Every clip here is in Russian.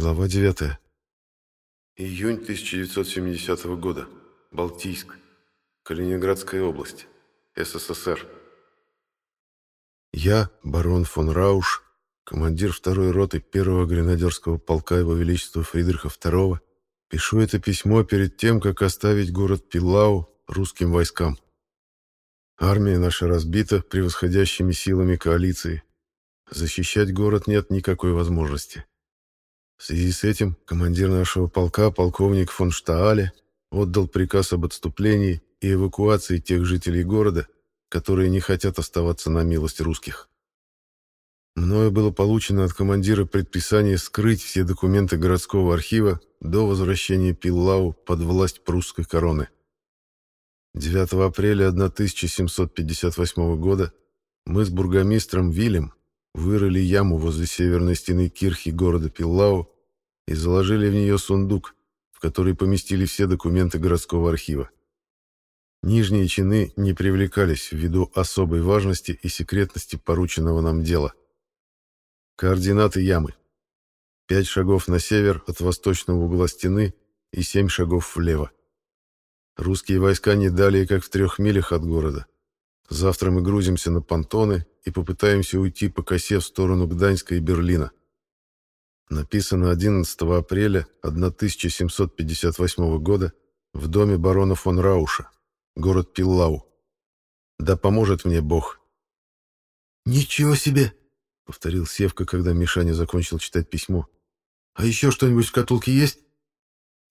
Глава 9. Июнь 1970 года. Балтийск. Калининградская область. СССР. Я, барон фон Рауш, командир второй роты первого гренадерского полка Его Величества Фридриха II, пишу это письмо перед тем, как оставить город Пилау русским войскам. Армия наша разбита превосходящими силами коалиции. Защищать город нет никакой возможности. В связи с этим командир нашего полка, полковник фон Штаале, отдал приказ об отступлении и эвакуации тех жителей города, которые не хотят оставаться на милость русских. Мною было получено от командира предписание скрыть все документы городского архива до возвращения Пиллау под власть прусской короны. 9 апреля 1758 года мы с бургомистром Вилем вырыли яму возле северной стены кирхи города Пиллау и заложили в нее сундук, в который поместили все документы городского архива. Нижние чины не привлекались ввиду особой важности и секретности порученного нам дела. Координаты ямы. Пять шагов на север от восточного угла стены и семь шагов влево. Русские войска не далее, как в трех милях от города. Завтра мы грузимся на понтоны и попытаемся уйти по косе в сторону Гданьска и Берлина. Написано 11 апреля 1758 года в доме барона фон Рауша, город Пиллау. Да поможет мне Бог. «Ничего себе!» — повторил Севка, когда Мишаня закончил читать письмо. «А еще что-нибудь в шкатулке есть?»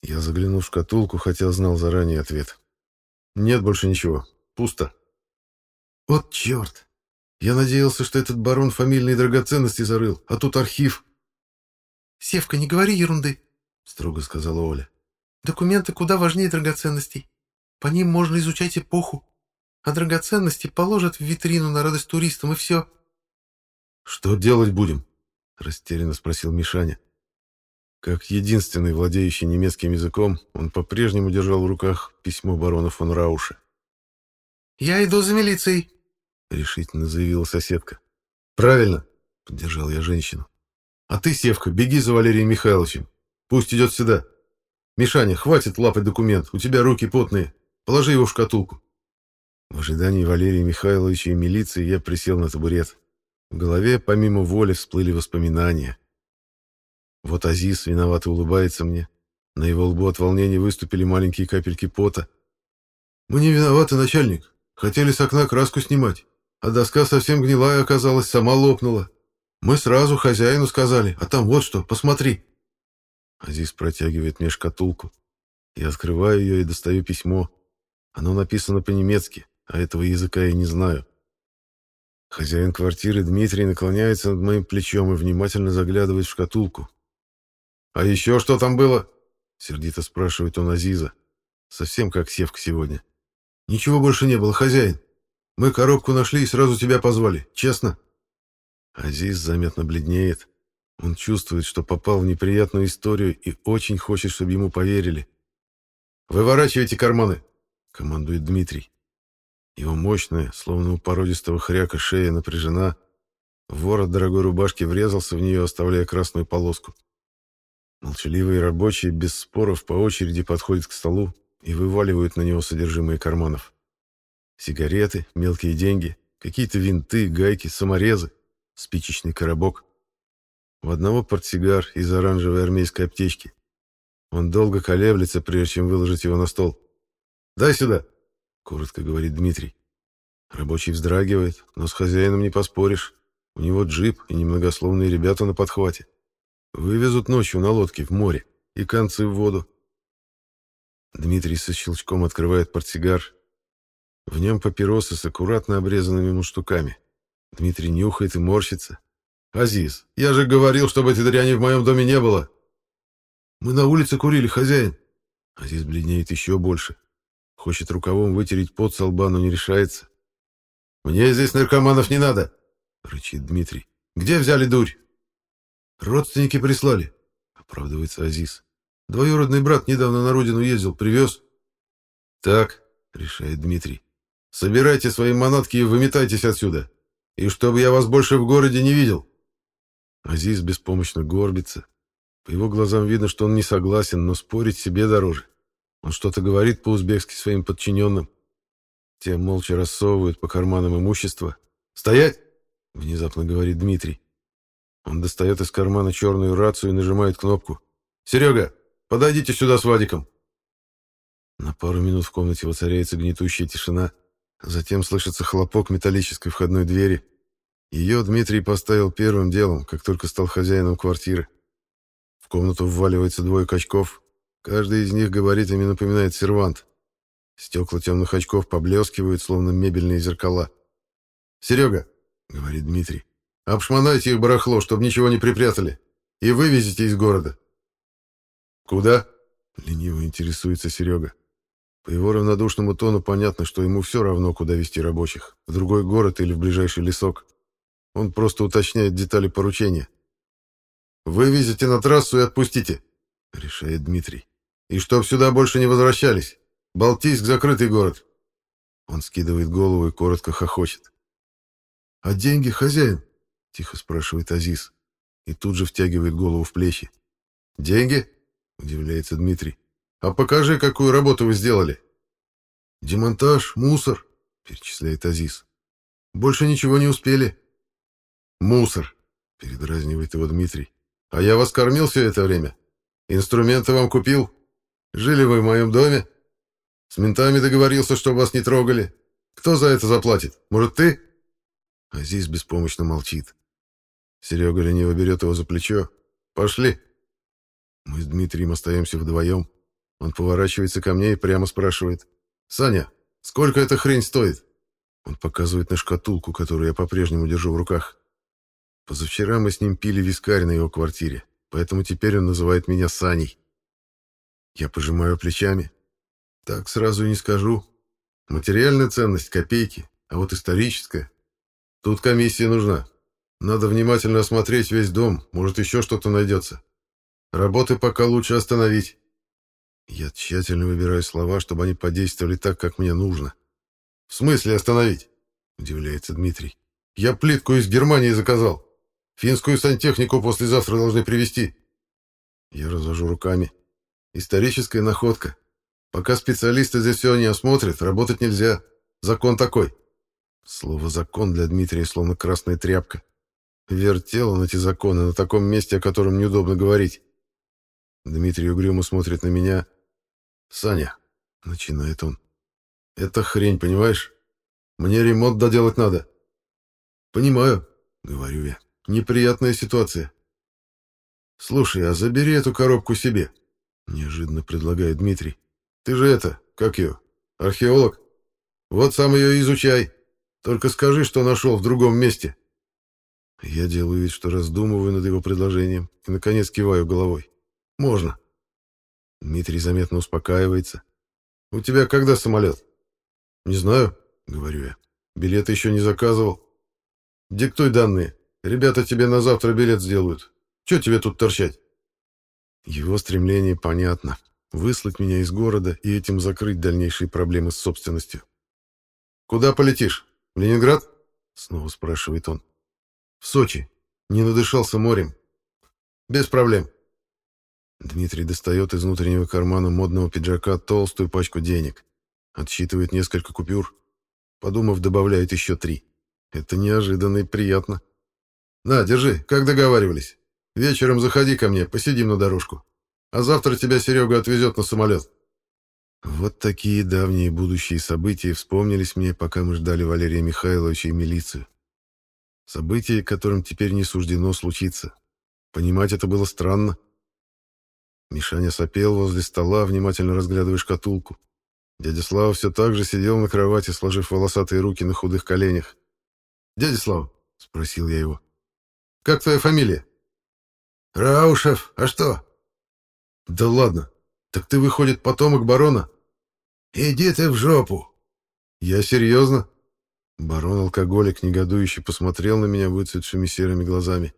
Я заглянул в шкатулку, хотя знал заранее ответ. «Нет больше ничего. Пусто». «Вот черт! Я надеялся, что этот барон фамильные драгоценности зарыл, а тут архив». «Севка, не говори ерунды», — строго сказала Оля. «Документы куда важнее драгоценностей. По ним можно изучать эпоху. А драгоценности положат в витрину на радость туристам, и все». «Что делать будем?» — растерянно спросил Мишаня. Как единственный владеющий немецким языком, он по-прежнему держал в руках письмо барона фон Рауша. «Я иду за милицией», — решительно заявила соседка. «Правильно», — поддержал я женщину. «А ты, Севка, беги за Валерием Михайловичем. Пусть идет сюда. Мишаня, хватит лапать документ, у тебя руки потные. Положи его в шкатулку». В ожидании Валерия Михайловича и милиции я присел на табурет. В голове, помимо воли, всплыли воспоминания. Вот Азиз виновато улыбается мне. На его лбу от волнения выступили маленькие капельки пота. «Мы не виноваты, начальник. Хотели с окна краску снимать, а доска совсем гнилая оказалась, сама лопнула. Мы сразу хозяину сказали, а там вот что, посмотри». Азиз протягивает мне шкатулку. Я открываю ее и достаю письмо. Оно написано по-немецки, а этого языка я не знаю. Хозяин квартиры Дмитрий наклоняется над моим плечом и внимательно заглядывает в шкатулку. «А еще что там было?» — сердито спрашивает он Азиза. Совсем как Севка сегодня. «Ничего больше не было, хозяин. Мы коробку нашли и сразу тебя позвали. Честно». Азиз заметно бледнеет. Он чувствует, что попал в неприятную историю и очень хочет, чтобы ему поверили. «Выворачивайте карманы!» — командует Дмитрий. Его мощная, словно у породистого хряка, шея напряжена. Ворот дорогой рубашки врезался в нее, оставляя красную полоску. Молчаливые рабочие без споров по очереди подходят к столу и вываливают на него содержимое карманов. Сигареты, мелкие деньги, какие-то винты, гайки, саморезы, спичечный коробок. В одного портсигар из оранжевой армейской аптечки. Он долго колеблется, прежде чем выложить его на стол. «Дай сюда!» — коротко говорит Дмитрий. Рабочий вздрагивает, но с хозяином не поспоришь. У него джип и немногословные ребята на подхвате. Вывезут ночью на лодке в море и концы в воду. Дмитрий со щелчком открывает портсигар. В нем папиросы с аккуратно обрезанными муштуками. Дмитрий нюхает и морщится. «Азиз, я же говорил, чтобы этой дряни в моем доме не было!» «Мы на улице курили, хозяин!» Азиз бледнеет еще больше. Хочет рукавом вытереть пот со лба, но не решается. «Мне здесь наркоманов не надо!» — рычит Дмитрий. «Где взяли дурь?» «Родственники прислали», — оправдывается Азиз. «Двоюродный брат недавно на родину ездил, привез». «Так», — решает Дмитрий, — «собирайте свои манатки и выметайтесь отсюда. И чтобы я вас больше в городе не видел». Азиз беспомощно горбится. По его глазам видно, что он не согласен, но спорить себе дороже. Он что-то говорит по-узбекски своим подчиненным. Те молча рассовывают по карманам имущество. «Стоять!» — внезапно говорит Дмитрий. Он достает из кармана черную рацию и нажимает кнопку. «Серега, подойдите сюда с Вадиком!» На пару минут в комнате воцаряется гнетущая тишина. Затем слышится хлопок металлической входной двери. Ее Дмитрий поставил первым делом, как только стал хозяином квартиры. В комнату вваливается двое качков. Каждый из них габаритами напоминает сервант. Стекла темных очков поблескивают, словно мебельные зеркала. «Серега», — говорит Дмитрий, — «обшмонайте их барахло, чтобы ничего не припрятали, и вывезите из города». «Куда?» — лениво интересуется Серега. По его равнодушному тону понятно, что ему все равно, куда вести рабочих, в другой город или в ближайший лесок. Он просто уточняет детали поручения. «Вывезите на трассу и отпустите», — решает Дмитрий. «И чтоб сюда больше не возвращались. Балтийск — закрытый город». Он скидывает голову и коротко хохочет. «А деньги, хозяин?» — тихо спрашивает Азиз. И тут же втягивает голову в плечи. «Деньги?» — удивляется Дмитрий. «А покажи, какую работу вы сделали». «Демонтаж, мусор», — перечисляет Азиз. «Больше ничего не успели». «Мусор», — передразнивает его Дмитрий. «А я вас кормил все это время? Инструменты вам купил? Жили вы в моем доме? С ментами договорился, чтобы вас не трогали. Кто за это заплатит? Может, ты?» Азиз беспомощно молчит. Серега лениво берет его за плечо. «Пошли». Мы с Дмитрием остаемся вдвоем. Он поворачивается ко мне и прямо спрашивает. «Саня, сколько эта хрень стоит?» Он показывает на шкатулку, которую я по-прежнему держу в руках. Позавчера мы с ним пили вискарь на его квартире, поэтому теперь он называет меня Саней. Я пожимаю плечами. Так сразу и не скажу. Материальная ценность — копейки, а вот историческая. Тут комиссия нужна. Надо внимательно осмотреть весь дом, может, еще что-то найдется. Работы пока лучше остановить. Я тщательно выбираю слова, чтобы они подействовали так, как мне нужно. «В смысле остановить?» — удивляется Дмитрий. «Я плитку из Германии заказал. Финскую сантехнику послезавтра должны привезти». Я развожу руками. «Историческая находка. Пока специалисты здесь все не осмотрят, работать нельзя. Закон такой». Слово «закон» для Дмитрия словно красная тряпка. Вертел он эти законы на таком месте, о котором неудобно говорить. Дмитрий угрюмо смотрит на меня. «Саня», — начинает он, — «это хрень, понимаешь? Мне ремонт доделать надо». «Понимаю», — говорю я, — «неприятная ситуация». «Слушай, а забери эту коробку себе», — неожиданно предлагает Дмитрий. «Ты же это, как ее, археолог? Вот сам ее изучай. Только скажи, что нашел в другом месте». Я делаю вид, что раздумываю над его предложением и, наконец, киваю головой. «Можно». Дмитрий заметно успокаивается. «У тебя когда самолет?» «Не знаю», — говорю я. «Билеты еще не заказывал». «Диктуй данные. Ребята тебе на завтра билет сделают. Че тебе тут торчать?» Его стремление понятно. Выслать меня из города и этим закрыть дальнейшие проблемы с собственностью. «Куда полетишь? В Ленинград?» — снова спрашивает он. «В Сочи. Не надышался морем». «Без проблем. Дмитрий достает из внутреннего кармана модного пиджака толстую пачку денег. Отсчитывает несколько купюр. Подумав, добавляет еще три. Это неожиданно и приятно. «На, держи, как договаривались. Вечером заходи ко мне, посидим на дорожку. А завтра тебя Серега отвезет на самолет». Вот такие давние будущие события вспомнились мне, пока мы ждали Валерия Михайловича и милицию. События, которым теперь не суждено случиться. Понимать это было странно. Мишаня сопел возле стола, внимательно разглядывая шкатулку. Дядя Слава все так же сидел на кровати, сложив волосатые руки на худых коленях. «Дядя Слава», — спросил я его, — «как твоя фамилия?» «Раушев. А что?» «Да ладно. Так ты, выходит, потомок барона?» «Иди ты в жопу!» «Я серьезно?» Барон-алкоголик негодующе посмотрел на меня выцветшими серыми глазами.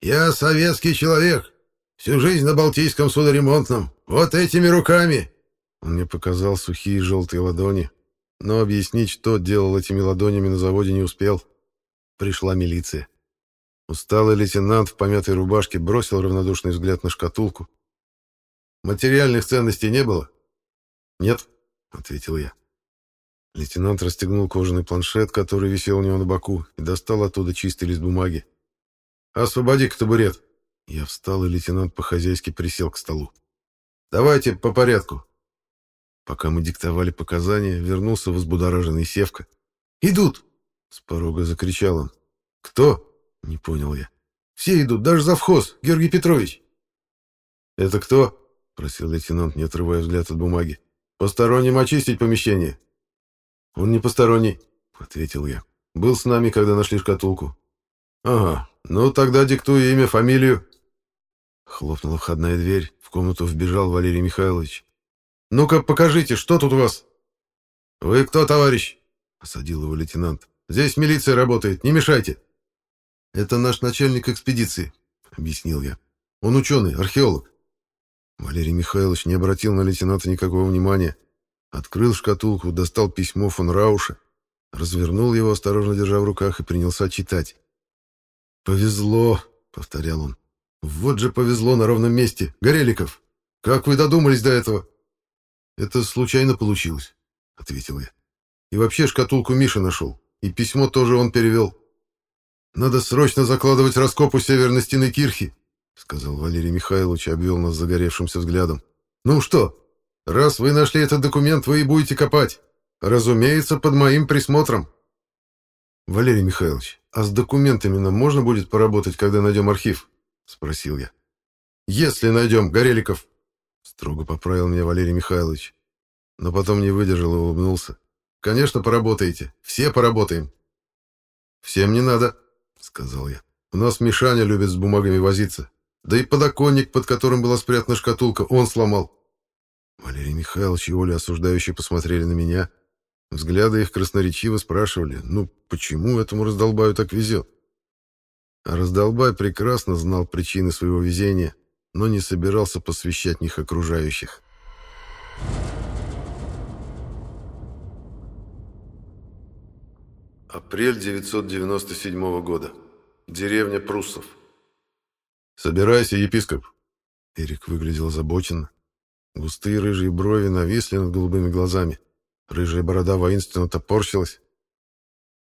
«Я советский человек. Всю жизнь на Балтийском судоремонтном. Вот этими руками!» Он мне показал сухие желтые ладони, но объяснить, что делал этими ладонями на заводе, не успел. Пришла милиция. Усталый лейтенант в помятой рубашке бросил равнодушный взгляд на шкатулку. «Материальных ценностей не было?» «Нет», — ответил я. Лейтенант расстегнул кожаный планшет, который висел у него на боку, и достал оттуда чистый лист бумаги. «Освободи-ка табурет!» Я встал, и лейтенант по-хозяйски присел к столу. «Давайте по порядку!» Пока мы диктовали показания, вернулся возбудораженный Севка. «Идут!» — с порога закричал он. «Кто?» — не понял я. «Все идут, даже завхоз, Георгий Петрович!» «Это кто?» — просил лейтенант, не отрывая взгляд от бумаги. «Посторонним очистить помещение!» «Он не посторонний», — ответил я. «Был с нами, когда нашли шкатулку». «Ага, ну тогда диктуй имя, фамилию». Хлопнула входная дверь, в комнату вбежал Валерий Михайлович. «Ну-ка, покажите, что тут у вас?» «Вы кто, товарищ?» — осадил его лейтенант. «Здесь милиция работает, не мешайте». «Это наш начальник экспедиции», — объяснил я. «Он ученый, археолог». Валерий Михайлович не обратил на лейтенанта никакого внимания. Открыл шкатулку, достал письмо фон Рауша, развернул его, осторожно держа в руках, и принялся читать. «Повезло», — повторял он. «Вот же повезло на ровном месте. Гореликов, как вы додумались до этого?» «Это случайно получилось», — ответил я. «И вообще шкатулку Миша нашел, и письмо тоже он перевел». «Надо срочно закладывать раскоп у северной стены кирхи», — сказал Валерий Михайлович и обвел нас загоревшимся взглядом. «Ну что, Раз вы нашли этот документ, вы и будете копать. Разумеется, под моим присмотром. Валерий Михайлович, а с документами нам можно будет поработать, когда найдем архив? Спросил я. Если найдем, Гореликов. Строго поправил меня Валерий Михайлович. Но потом не выдержал и улыбнулся. Конечно, поработаете. Все поработаем. Всем не надо, сказал я. У нас Мишаня любит с бумагами возиться. Да и подоконник, под которым была спрятана шкатулка, он сломал. Валерий Михайлович и Оля осуждающие посмотрели на меня. Взгляды их красноречиво спрашивали, ну, почему этому раздолбаю так везет? Раздолбай прекрасно знал причины своего везения, но не собирался посвящать них окружающих. Апрель 997 года. Деревня Пруссов. «Собирайся, епископ!» Эрик выглядел озабоченно. Густые рыжие брови нависли над голубыми глазами. Рыжая борода воинственно топорщилась.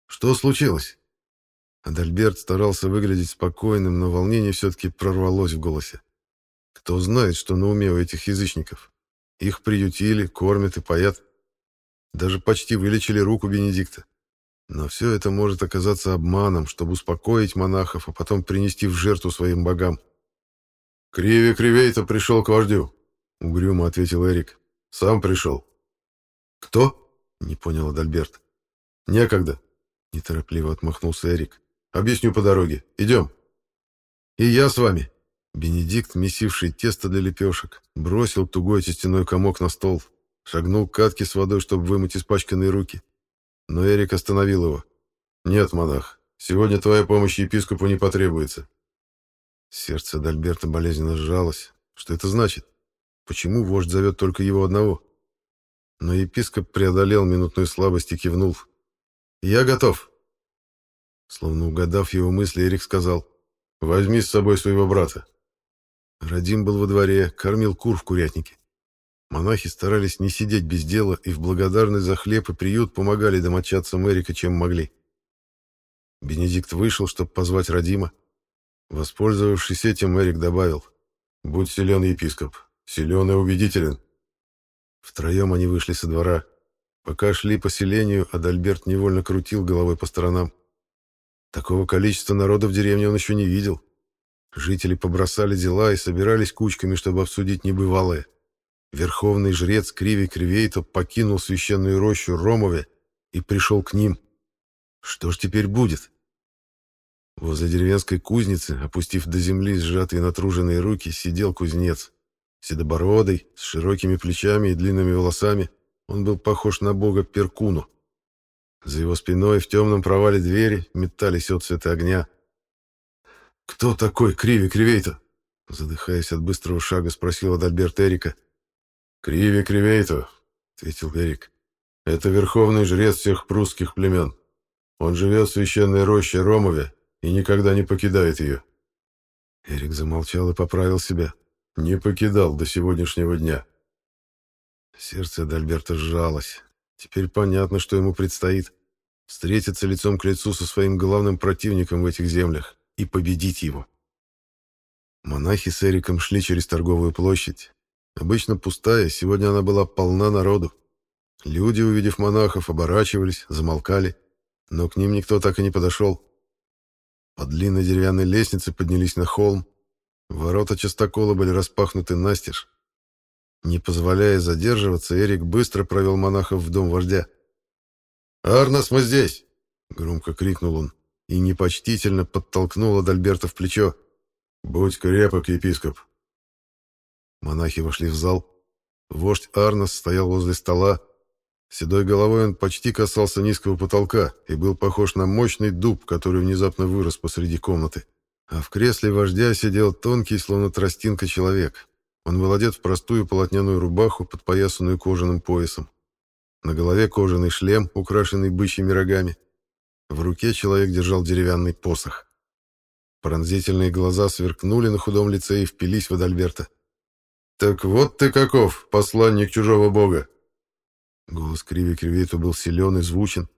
«Что случилось?» Адальберт старался выглядеть спокойным, но волнение все-таки прорвалось в голосе. Кто знает, что на уме у этих язычников. Их приютили, кормят и поят. Даже почти вылечили руку Бенедикта. Но все это может оказаться обманом, чтобы успокоить монахов, а потом принести в жертву своим богам. «Криви Кривей-то пришел к вождю», — угрюмо ответил Эрик. «Сам пришел». «Кто?» — не понял Адальберт. «Некогда», — неторопливо отмахнулся Эрик. «Объясню по дороге. Идем». «И я с вами». Бенедикт, месивший тесто для лепешек, бросил тугой тестяной комок на стол, шагнул к катке с водой, чтобы вымыть испачканные руки. Но Эрик остановил его. «Нет, монах, сегодня твоя помощь епископу не потребуется». Сердце Адальберта болезненно сжалось. Что это значит? Почему вождь зовет только его одного? Но епископ преодолел минутную слабость и кивнул. «Я готов». Словно угадав его мысли, Эрик сказал, «Возьми с собой своего брата». Радим был во дворе, кормил кур в курятнике. Монахи старались не сидеть без дела и в благодарность за хлеб и приют помогали домочадцам Эрика, чем могли. Бенедикт вышел, чтобы позвать Радима. Воспользовавшись этим, Эрик добавил, «Будь силен, епископ, Силен и убедителен. Втроем они вышли со двора. Пока шли по селению, Адальберт невольно крутил головой по сторонам. Такого количества народа в деревне он еще не видел. Жители побросали дела и собирались кучками, чтобы обсудить небывалое. Верховный жрец Криви Кривейто покинул священную рощу Ромове и пришел к ним. Что ж теперь будет? Возле деревенской кузницы, опустив до земли сжатые натруженные руки, сидел кузнец. Седобородый, с широкими плечами и длинными волосами, он был похож на бога Перкуну. За его спиной в темном провале двери метались отцветы огня. «Кто такой Криви Кривейто?» Задыхаясь от быстрого шага, спросил Адальберт Эрика. «Криви Кривейто», — ответил Эрик. «Это верховный жрец всех прусских племен. Он живет в священной роще Ромове и никогда не покидает ее. Эрик замолчал и поправил себя. Не покидал до сегодняшнего дня. Сердце Дальберта сжалось. Теперь понятно, что ему предстоит. Встретиться лицом к лицу со своим главным противником в этих землях и победить его. Монахи с Эриком шли через торговую площадь. Обычно пустая, сегодня она была полна народу. Люди, увидев монахов, оборачивались, замолкали, но к ним никто так и не подошел. По длинной деревянной лестнице поднялись на холм. Ворота частокола были распахнуты настежь. Не позволяя задерживаться, Эрик быстро провел монахов в дом вождя. «Арнос, мы здесь!» — громко крикнул он и непочтительно подтолкнул Адальберта в плечо. «Будь крепок, епископ!» Монахи вошли в зал. Вождь Арнос стоял возле стола. Седой головой он почти касался низкого потолка и был похож на мощный дуб, который внезапно вырос посреди комнаты. А в кресле вождя сидел тонкий, словно тростинка, человек. Он был одет в простую полотняную рубаху, подпоясанную кожаным поясом. На голове кожаный шлем, украшенный бычьими рогами. В руке человек держал деревянный посох. Пронзительные глаза сверкнули на худом лице и впились в Адальберта. «Так вот ты каков, посланник чужого бога!» Голос Криви Кривиту был силен и звучен.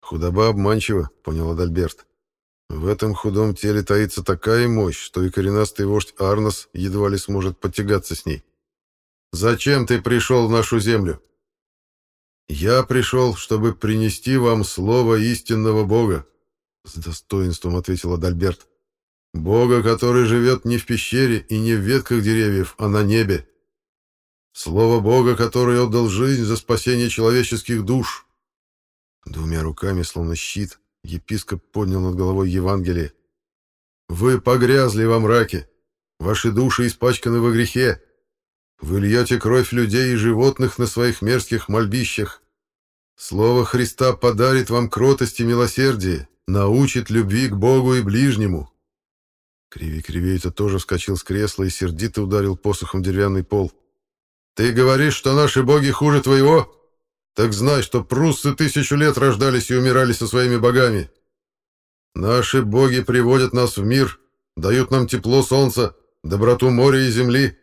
«Худоба обманчива», — понял Адальберт. В этом худом теле таится такая мощь, что и коренастый вождь Арнос едва ли сможет подтягаться с ней. «Зачем ты пришел в нашу землю?» «Я пришел, чтобы принести вам слово истинного Бога», — с достоинством ответил Адальберт. «Бога, который живет не в пещере и не в ветках деревьев, а на небе. Слово Бога, который отдал жизнь за спасение человеческих душ». Двумя руками, словно щит, Епископ поднял над головой Евангелие. «Вы погрязли во мраке, ваши души испачканы во грехе. Вы льете кровь людей и животных на своих мерзких мольбищах. Слово Христа подарит вам кротость и милосердие, научит любви к Богу и ближнему». Криви Кривей-то тоже вскочил с кресла и сердито ударил посохом деревянный пол. «Ты говоришь, что наши боги хуже твоего? Так знай, что пруссы тысячу лет рождались и умирали со своими богами. Наши боги приводят нас в мир, дают нам тепло солнца, доброту моря и земли.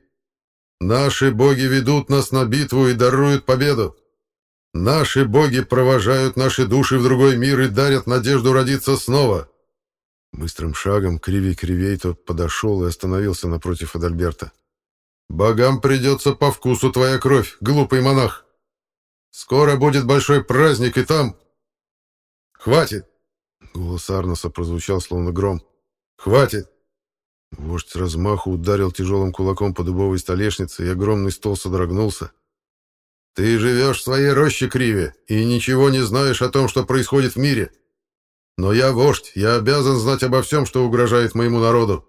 Наши боги ведут нас на битву и даруют победу. Наши боги провожают наши души в другой мир и дарят надежду родиться снова. Быстрым шагом Криви Кривейто подошел и остановился напротив Адальберта. «Богам придется по вкусу твоя кровь, глупый монах!» Скоро будет большой праздник, и там... Хватит!» Голос Арноса прозвучал, словно гром. «Хватит!» Вождь размаху ударил тяжелым кулаком по дубовой столешнице, и огромный стол содрогнулся. «Ты живешь в своей роще, Криве, и ничего не знаешь о том, что происходит в мире. Но я вождь, я обязан знать обо всем, что угрожает моему народу».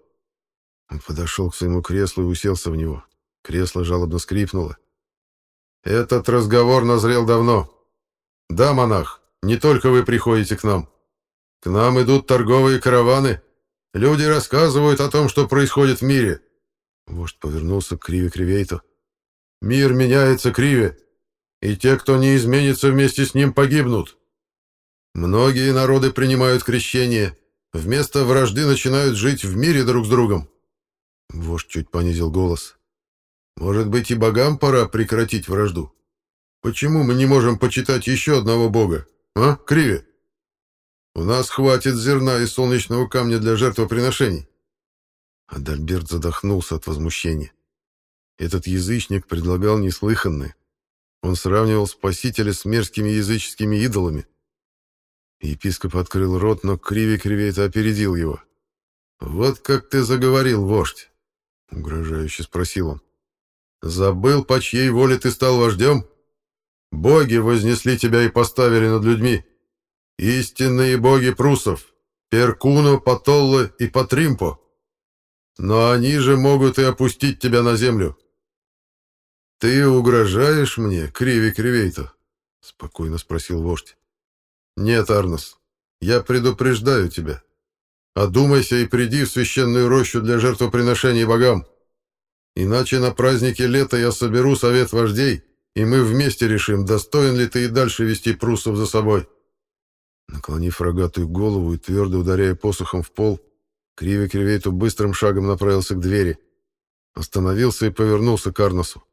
Он подошел к своему креслу и уселся в него. Кресло жалобно скрипнуло. Этот разговор назрел давно. Да, монах, не только вы приходите к нам. К нам идут торговые караваны. Люди рассказывают о том, что происходит в мире. Вождь повернулся к Криве Кривейту. Мир меняется, Криве, и те, кто не изменится вместе с ним, погибнут. Многие народы принимают крещение, вместо вражды начинают жить в мире друг с другом. Вождь чуть понизил голос. Может быть, и богам пора прекратить вражду? Почему мы не можем почитать еще одного бога? А, Криве? У нас хватит зерна и солнечного камня для жертвоприношений. Адальберт задохнулся от возмущения. Этот язычник предлагал неслыханное. Он сравнивал спасителя с мерзкими языческими идолами. Епископ открыл рот, но криве кривее это опередил его. «Вот как ты заговорил, вождь!» — угрожающе спросил он. Забыл, по чьей воле ты стал вождем? Боги вознесли тебя и поставили над людьми. Истинные боги прусов, Перкуно, Патолло и Патримпо. Но они же могут и опустить тебя на землю. Ты угрожаешь мне, Криви Кривейто? Спокойно спросил вождь. Нет, Арнос, я предупреждаю тебя. Одумайся и приди в священную рощу для жертвоприношений богам. Иначе на празднике лета я соберу совет вождей, и мы вместе решим, достоин ли ты и дальше вести пруссов за собой. Наклонив рогатую голову и твердо ударяя посохом в пол, Криви Кривейту быстрым шагом направился к двери. Остановился и повернулся к Арносу.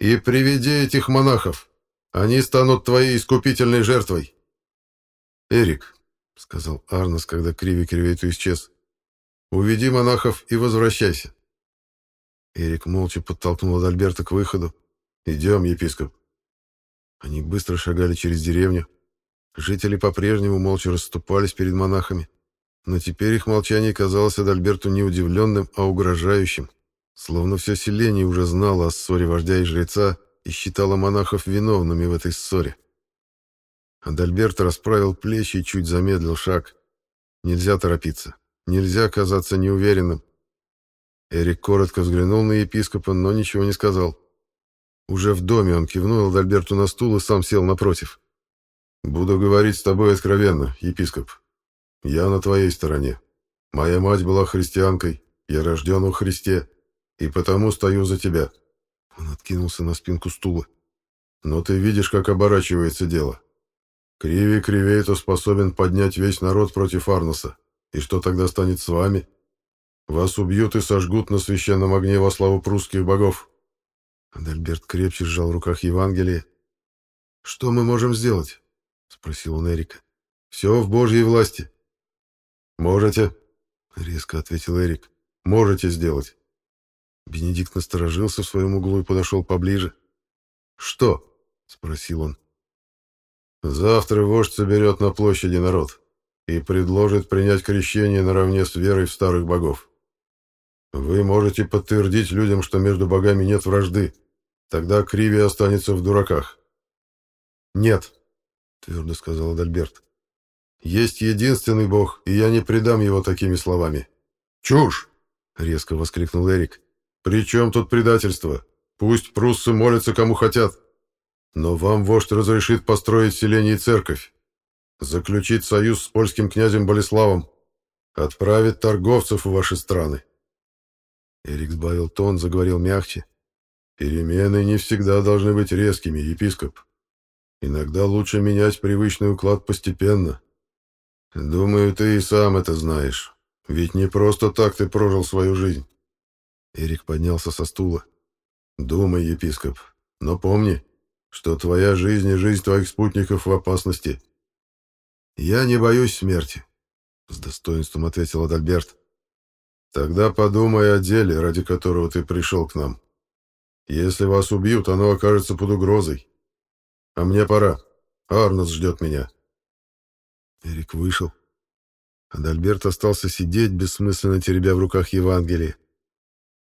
«И приведи этих монахов! Они станут твоей искупительной жертвой!» «Эрик», — сказал Арнос, когда Криви Кривейту исчез, — «уведи монахов и возвращайся». Эрик молча подтолкнул Адальберта к выходу. «Идем, епископ». Они быстро шагали через деревню. Жители по-прежнему молча расступались перед монахами. Но теперь их молчание казалось Адальберту не удивленным, а угрожающим. Словно все селение уже знало о ссоре вождя и жреца и считало монахов виновными в этой ссоре. Адальберт расправил плечи и чуть замедлил шаг. Нельзя торопиться. Нельзя казаться неуверенным. Эрик коротко взглянул на епископа, но ничего не сказал. Уже в доме он кивнул Адальберту на стул и сам сел напротив. «Буду говорить с тобой откровенно, епископ. Я на твоей стороне. Моя мать была христианкой, я рожден во Христе, и потому стою за тебя». Он откинулся на спинку стула. «Но ты видишь, как оборачивается дело. Криви Кривей-то способен поднять весь народ против Арноса. И что тогда станет с вами? Вас убьют и сожгут на священном огне во славу прусских богов». Адальберт крепче сжал в руках Евангелие. «Что мы можем сделать?» — спросил он Эрика. «Все в Божьей власти». «Можете», — резко ответил Эрик. «Можете сделать». Бенедикт насторожился в своем углу и подошел поближе. «Что?» — спросил он. «Завтра вождь соберет на площади народ и предложит принять крещение наравне с верой в старых богов. Вы можете подтвердить людям, что между богами нет вражды. Тогда Криви останется в дураках». «Нет», — твердо сказал Адальберт. «Есть единственный бог, и я не предам его такими словами». «Чушь!» — резко воскликнул Эрик. «При чем тут предательство? Пусть пруссы молятся кому хотят. Но вам вождь разрешит построить селение и церковь, заключить союз с польским князем Болеславом, отправить торговцев в ваши страны». Эрик сбавил тон, заговорил мягче. «Перемены не всегда должны быть резкими, епископ. Иногда лучше менять привычный уклад постепенно. Думаю, ты и сам это знаешь. Ведь не просто так ты прожил свою жизнь. Эрик поднялся со стула. «Думай, епископ, но помни, что твоя жизнь и жизнь твоих спутников в опасности». «Я не боюсь смерти», — с достоинством ответил Адальберт. «Тогда подумай о деле, ради которого ты пришел к нам. Если вас убьют, оно окажется под угрозой. А мне пора. Арнос ждет меня». Эрик вышел. Адальберт остался сидеть, бессмысленно теребя в руках Евангелие.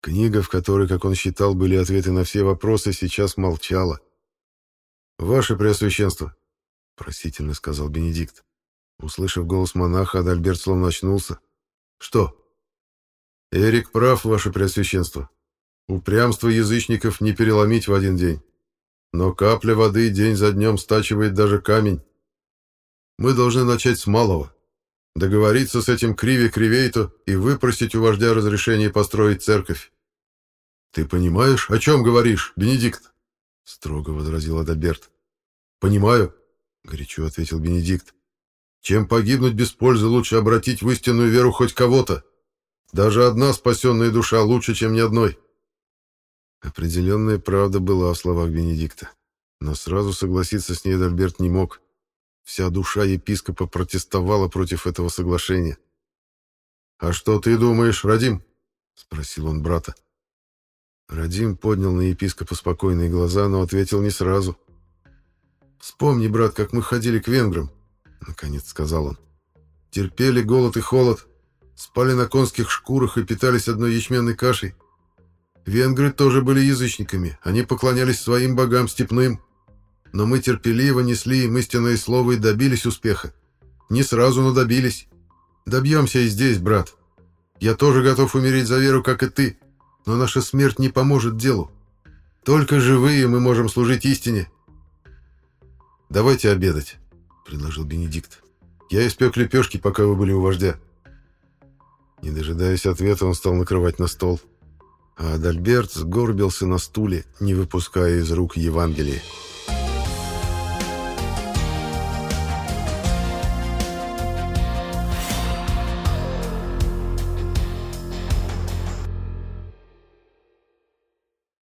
Книга, в которой, как он считал, были ответы на все вопросы, сейчас молчала. «Ваше Преосвященство!» — просительно сказал Бенедикт. Услышав голос монаха, Адальберт словно очнулся. «Что?» «Эрик прав, Ваше Преосвященство. Упрямство язычников не переломить в один день. Но капля воды день за днем стачивает даже камень. Мы должны начать с малого, договориться с этим Криви Кривейто и выпросить у вождя разрешение построить церковь. «Ты понимаешь, о чем говоришь, Бенедикт?» — строго возразил Адальберт. «Понимаю», — горячо ответил Бенедикт. «Чем погибнуть без пользы, лучше обратить в истинную веру хоть кого-то. Даже одна спасенная душа лучше, чем ни одной». Определенная правда была в словах Бенедикта, но сразу согласиться с ней Адальберт не мог. Вся душа епископа протестовала против этого соглашения. «А что ты думаешь, Радим?» — спросил он брата. Радим поднял на епископа спокойные глаза, но ответил не сразу. «Вспомни, брат, как мы ходили к венграм», — наконец сказал он. «Терпели голод и холод, спали на конских шкурах и питались одной ячменной кашей. Венгры тоже были язычниками, они поклонялись своим богам степным. Но мы терпеливо несли им истинное слово и добились успеха. Не сразу, но добились. Добьемся и здесь, брат. Я тоже готов умереть за веру, как и ты но наша смерть не поможет делу. Только живые мы можем служить истине. «Давайте обедать», — предложил Бенедикт. «Я испек лепешки, пока вы были у вождя». Не дожидаясь ответа, он стал накрывать на стол. А Адальберт сгорбился на стуле, не выпуская из рук Евангелия.